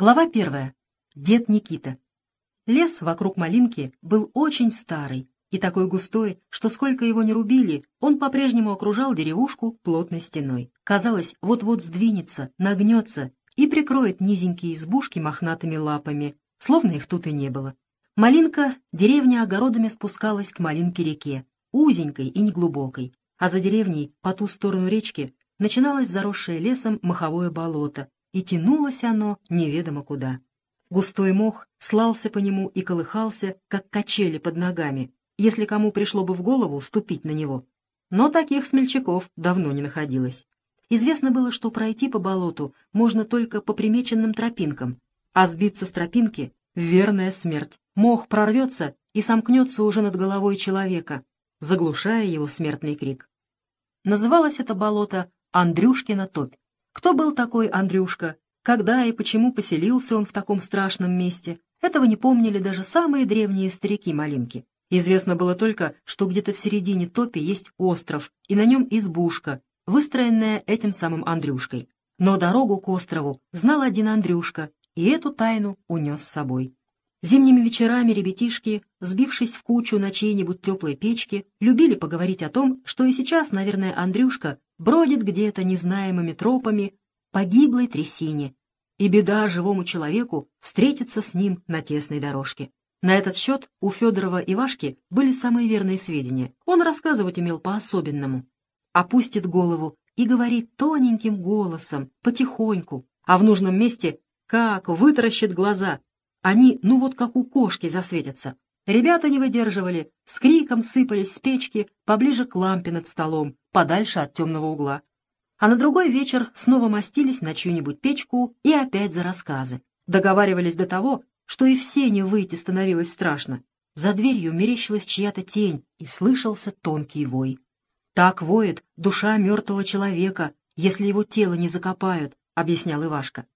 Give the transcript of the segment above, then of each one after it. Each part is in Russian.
Глава первая. Дед Никита. Лес вокруг малинки был очень старый и такой густой, что сколько его ни рубили, он по-прежнему окружал деревушку плотной стеной. Казалось, вот-вот сдвинется, нагнется и прикроет низенькие избушки мохнатыми лапами, словно их тут и не было. Малинка, деревня огородами спускалась к Малинке-реке, узенькой и неглубокой, а за деревней, по ту сторону речки, начиналось заросшее лесом маховое болото, и тянулось оно неведомо куда. Густой мох слался по нему и колыхался, как качели под ногами, если кому пришло бы в голову ступить на него. Но таких смельчаков давно не находилось. Известно было, что пройти по болоту можно только по примеченным тропинкам, а сбиться с тропинки — верная смерть. Мох прорвется и сомкнется уже над головой человека, заглушая его смертный крик. Называлось это болото Андрюшкина топь. Кто был такой Андрюшка? Когда и почему поселился он в таком страшном месте? Этого не помнили даже самые древние старики-малинки. Известно было только, что где-то в середине топи есть остров, и на нем избушка, выстроенная этим самым Андрюшкой. Но дорогу к острову знал один Андрюшка, и эту тайну унес с собой. Зимними вечерами ребятишки, сбившись в кучу на чьей-нибудь теплой печке, любили поговорить о том, что и сейчас, наверное, Андрюшка бродит где-то незнаемыми тропами по гиблой трясине, и беда живому человеку встретиться с ним на тесной дорожке. На этот счет у Федорова и Вашки были самые верные сведения. Он рассказывать умел по-особенному. Опустит голову и говорит тоненьким голосом, потихоньку, а в нужном месте как вытаращит глаза. Они, ну вот как у кошки, засветятся. Ребята не выдерживали, с криком сыпались с печки поближе к лампе над столом, подальше от темного угла. А на другой вечер снова мастились на чью-нибудь печку и опять за рассказы. Договаривались до того, что и в сене выйти становилось страшно. За дверью мерещилась чья-то тень, и слышался тонкий вой. «Так воет душа мертвого человека, если его тело не закопают», — объяснял Ивашка.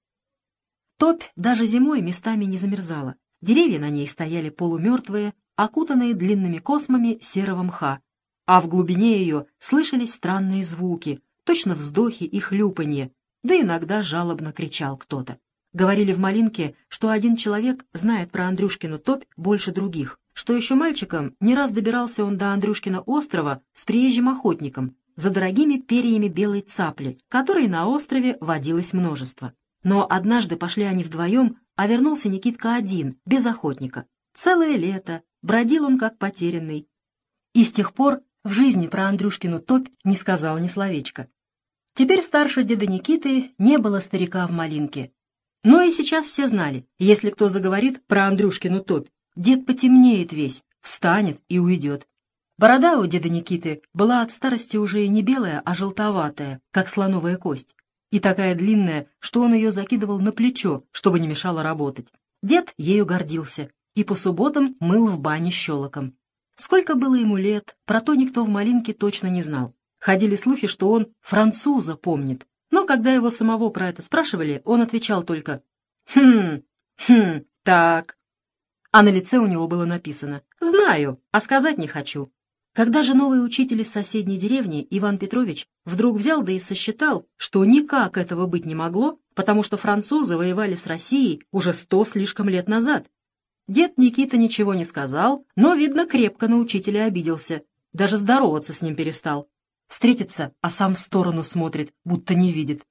Топь даже зимой местами не замерзала. Деревья на ней стояли полумертвые, окутанные длинными космами серого мха, а в глубине ее слышались странные звуки, точно вздохи и хлюпанье, да иногда жалобно кричал кто-то. Говорили в Малинке, что один человек знает про Андрюшкину топь больше других, что еще мальчиком не раз добирался он до Андрюшкина острова с приезжим охотником за дорогими перьями белой цапли, которой на острове водилось множество. Но однажды пошли они вдвоем, а вернулся Никитка один, без охотника. Целое лето бродил он как потерянный. И с тех пор в жизни про Андрюшкину топь не сказал ни словечка. Теперь старше деда Никиты не было старика в Малинке. Но и сейчас все знали, если кто заговорит про Андрюшкину топь, дед потемнеет весь, встанет и уйдет. Борода у деда Никиты была от старости уже не белая, а желтоватая, как слоновая кость, и такая длинная, что он ее закидывал на плечо, чтобы не мешало работать. Дед ею гордился и по субботам мыл в бане щелоком. Сколько было ему лет, про то никто в Малинке точно не знал. Ходили слухи, что он француза помнит. Но когда его самого про это спрашивали, он отвечал только «Хм, хм, так». А на лице у него было написано «Знаю, а сказать не хочу». Когда же новый учитель из соседней деревни, Иван Петрович, вдруг взял да и сосчитал, что никак этого быть не могло, потому что французы воевали с Россией уже сто слишком лет назад, Дед Никита ничего не сказал, но, видно, крепко на учителя обиделся. Даже здороваться с ним перестал. Встретится, а сам в сторону смотрит, будто не видит.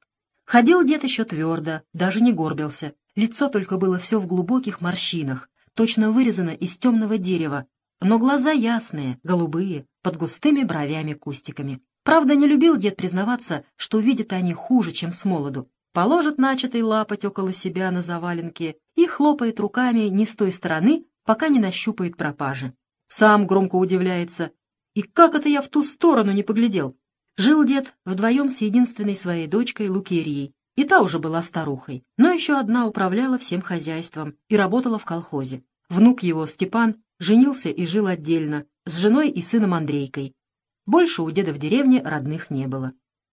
Ходил дед еще твердо, даже не горбился. Лицо только было все в глубоких морщинах, точно вырезано из темного дерева, но глаза ясные, голубые, под густыми бровями-кустиками. Правда, не любил дед признаваться, что видят они хуже, чем с молоду положит начатый лапоть около себя на заваленке и хлопает руками не с той стороны, пока не нащупает пропажи. Сам громко удивляется. И как это я в ту сторону не поглядел? Жил дед вдвоем с единственной своей дочкой Лукерией, и та уже была старухой, но еще одна управляла всем хозяйством и работала в колхозе. Внук его, Степан, женился и жил отдельно, с женой и сыном Андрейкой. Больше у деда в деревне родных не было.